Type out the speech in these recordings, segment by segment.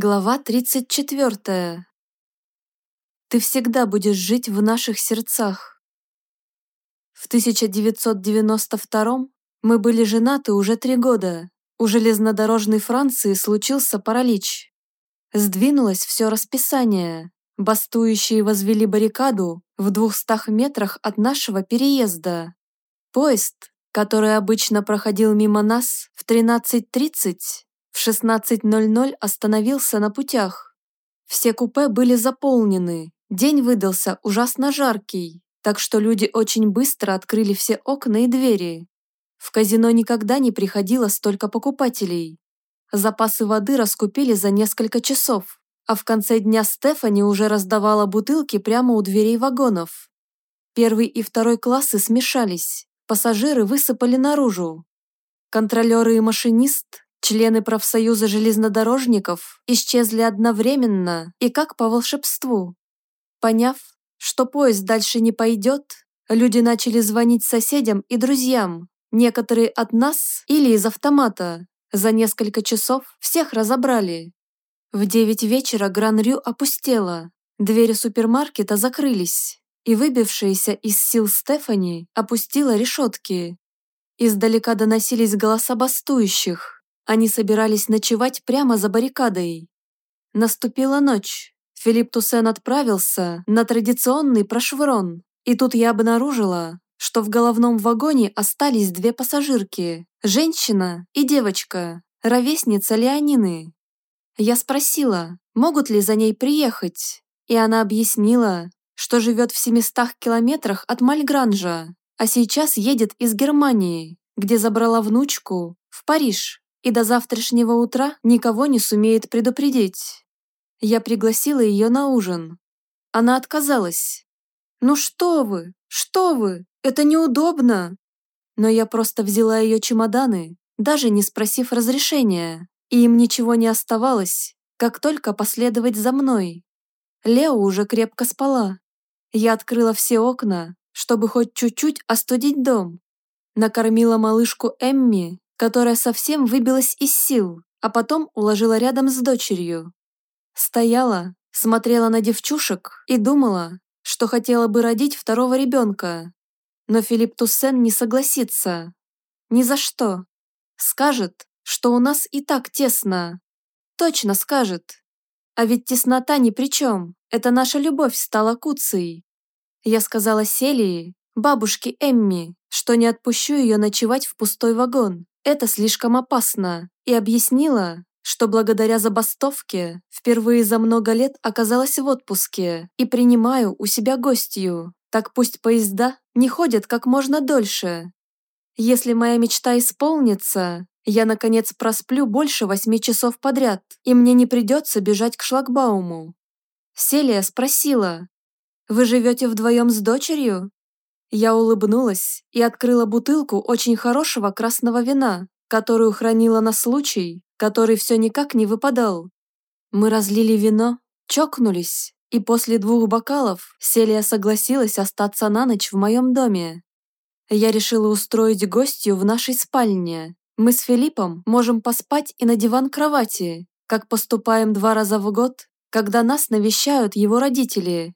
Глава 34. Ты всегда будешь жить в наших сердцах. В 1992 мы были женаты уже три года. У железнодорожной Франции случился паралич. Сдвинулось все расписание. Бастующие возвели баррикаду в двухстах метрах от нашего переезда. Поезд, который обычно проходил мимо нас в 13.30, в 16.00 остановился на путях. Все купе были заполнены, день выдался ужасно жаркий, так что люди очень быстро открыли все окна и двери. В казино никогда не приходило столько покупателей. Запасы воды раскупили за несколько часов, а в конце дня Стефани уже раздавала бутылки прямо у дверей вагонов. Первый и второй классы смешались, пассажиры высыпали наружу. Контролеры и машинист Члены профсоюза железнодорожников исчезли одновременно и как по волшебству. Поняв, что поезд дальше не пойдет, люди начали звонить соседям и друзьям, некоторые от нас или из автомата. За несколько часов всех разобрали. В девять вечера Гран-Рю опустела, двери супермаркета закрылись, и выбившаяся из сил Стефани опустила решетки. Издалека доносились голоса бастующих, они собирались ночевать прямо за баррикадой. Наступила ночь. Филипп Туссен отправился на традиционный прошвырон. И тут я обнаружила, что в головном вагоне остались две пассажирки – женщина и девочка, ровесница Леонины. Я спросила, могут ли за ней приехать, и она объяснила, что живет в 700 километрах от Мальгранжа, а сейчас едет из Германии, где забрала внучку, в Париж и до завтрашнего утра никого не сумеет предупредить. Я пригласила ее на ужин. Она отказалась. «Ну что вы, что вы, это неудобно!» Но я просто взяла ее чемоданы, даже не спросив разрешения, и им ничего не оставалось, как только последовать за мной. Лео уже крепко спала. Я открыла все окна, чтобы хоть чуть-чуть остудить дом. Накормила малышку Эмми которая совсем выбилась из сил, а потом уложила рядом с дочерью. Стояла, смотрела на девчушек и думала, что хотела бы родить второго ребенка. Но Филипп Туссен не согласится. Ни за что. Скажет, что у нас и так тесно. Точно скажет. А ведь теснота ни при чем. Это наша любовь стала куцей. Я сказала Селии, бабушке Эмми, что не отпущу ее ночевать в пустой вагон, это слишком опасно, и объяснила, что благодаря забастовке впервые за много лет оказалась в отпуске и принимаю у себя гостью. Так пусть поезда не ходят как можно дольше. Если моя мечта исполнится, я, наконец, просплю больше восьми часов подряд, и мне не придется бежать к шлагбауму. Селия спросила, «Вы живете вдвоем с дочерью?» Я улыбнулась и открыла бутылку очень хорошего красного вина, которую хранила на случай, который все никак не выпадал. Мы разлили вино, чокнулись, и после двух бокалов Селия согласилась остаться на ночь в моем доме. Я решила устроить гостью в нашей спальне. Мы с Филиппом можем поспать и на диван кровати, как поступаем два раза в год, когда нас навещают его родители.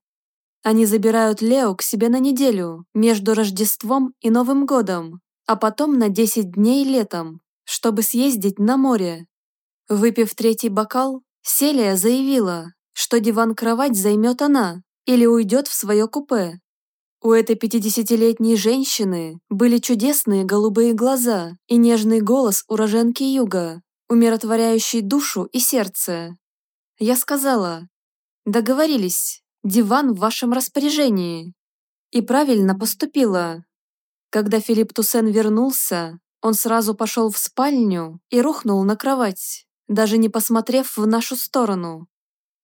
Они забирают Лео к себе на неделю, между Рождеством и Новым годом, а потом на 10 дней летом, чтобы съездить на море. Выпив третий бокал, Селия заявила, что диван-кровать займет она или уйдет в свое купе. У этой 50-летней женщины были чудесные голубые глаза и нежный голос уроженки юга, умиротворяющий душу и сердце. Я сказала, договорились, Диван в вашем распоряжении. И правильно поступила. Когда Филипп Туссен вернулся, он сразу пошел в спальню и рухнул на кровать, даже не посмотрев в нашу сторону.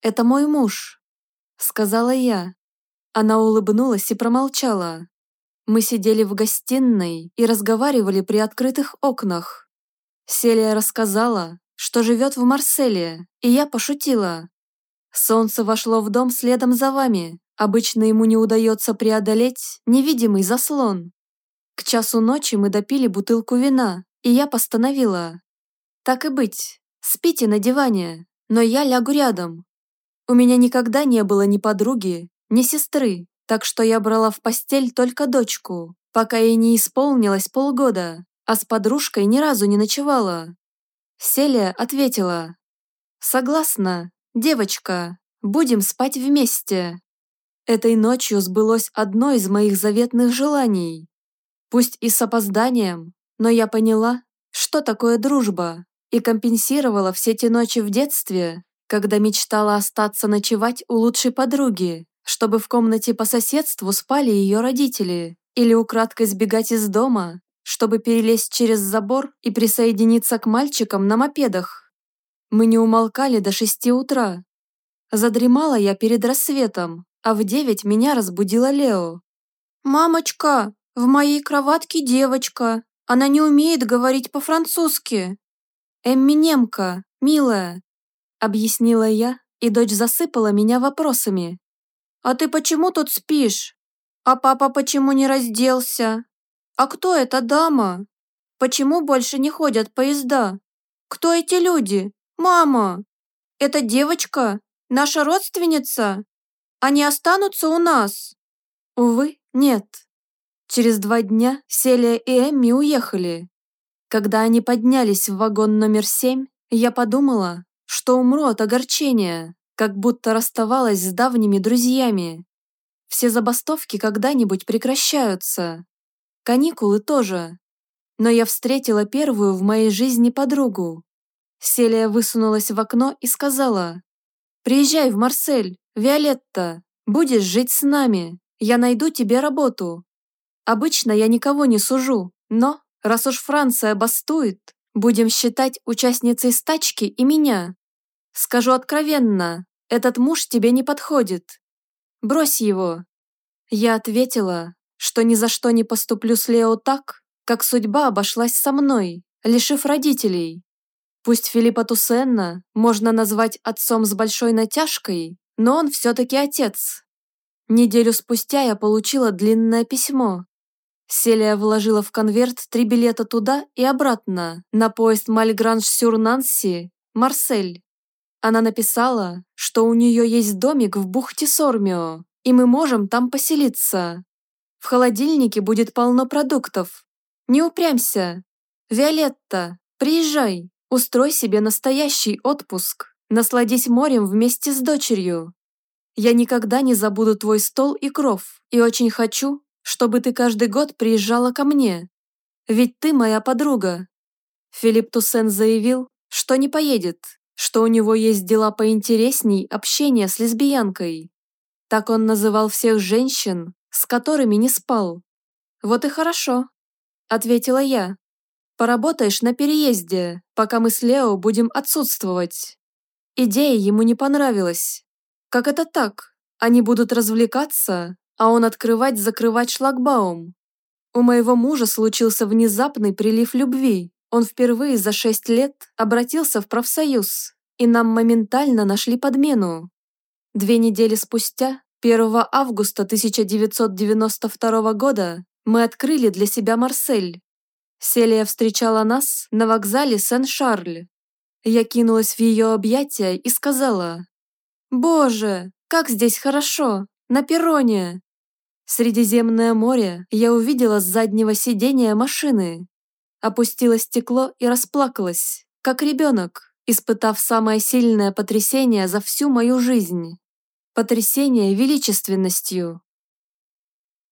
«Это мой муж», — сказала я. Она улыбнулась и промолчала. Мы сидели в гостиной и разговаривали при открытых окнах. Селия рассказала, что живет в Марселе, и я пошутила, Солнце вошло в дом следом за вами. Обычно ему не удается преодолеть невидимый заслон. К часу ночи мы допили бутылку вина, и я постановила. Так и быть, спите на диване, но я лягу рядом. У меня никогда не было ни подруги, ни сестры, так что я брала в постель только дочку, пока ей не исполнилось полгода, а с подружкой ни разу не ночевала. Селия ответила. «Согласна, девочка, будем спать вместе». Этой ночью сбылось одно из моих заветных желаний. Пусть и с опозданием, но я поняла, что такое дружба, и компенсировала все те ночи в детстве, когда мечтала остаться ночевать у лучшей подруги, чтобы в комнате по соседству спали ее родители, или украдкой сбегать из дома, чтобы перелезть через забор и присоединиться к мальчикам на мопедах. Мы не умолкали до шести утра. Задремала я перед рассветом, а в девять меня разбудила Лео. «Мамочка, в моей кроватке девочка. Она не умеет говорить по-французски». «Эмми немка, милая», — объяснила я, и дочь засыпала меня вопросами. «А ты почему тут спишь? А папа почему не разделся? А кто эта дама? Почему больше не ходят поезда? Кто эти люди? Мама! Эта девочка? Наша родственница? Они останутся у нас?» Увы, нет. Через два дня Селия и Эмми уехали, когда они поднялись в вагон номер семь, я подумала, что умру от огорчения, как будто расставалась с давними друзьями. Все забастовки когда-нибудь прекращаются. Каникулы тоже. Но я встретила первую в моей жизни подругу. Селия высунулась в окно и сказала, «Приезжай в Марсель, Виолетта, будешь жить с нами, я найду тебе работу». Обычно я никого не сужу, но Раз уж Франция бастует, будем считать участницей стачки и меня. Скажу откровенно, этот муж тебе не подходит. Брось его. Я ответила, что ни за что не поступлю с Лео так, как судьба обошлась со мной, лишив родителей. Пусть Филиппа Туссенна можно назвать отцом с большой натяжкой, но он все-таки отец. Неделю спустя я получила длинное письмо, Селия вложила в конверт три билета туда и обратно, на поезд Мальгранж-Сюр-Нанси, Марсель. Она написала, что у нее есть домик в бухте Сормио, и мы можем там поселиться. В холодильнике будет полно продуктов. Не упрямься. Виолетта, приезжай, устрой себе настоящий отпуск, насладись морем вместе с дочерью. Я никогда не забуду твой стол и кров, и очень хочу, чтобы ты каждый год приезжала ко мне. Ведь ты моя подруга». Филипп Туссен заявил, что не поедет, что у него есть дела поинтересней общения с лесбиянкой. Так он называл всех женщин, с которыми не спал. «Вот и хорошо», – ответила я. «Поработаешь на переезде, пока мы с Лео будем отсутствовать». Идея ему не понравилась. Как это так? Они будут развлекаться, а он открывать-закрывать шлагбаум. У моего мужа случился внезапный прилив любви. Он впервые за шесть лет обратился в профсоюз, и нам моментально нашли подмену. Две недели спустя, 1 августа 1992 года, мы открыли для себя Марсель. Селия встречала нас на вокзале Сен-Шарль. Я кинулась в ее объятия и сказала, «Боже, как здесь хорошо, на перроне!» Средиземное море я увидела с заднего сидения машины. Опустила стекло и расплакалась, как ребенок, испытав самое сильное потрясение за всю мою жизнь. Потрясение величественностью.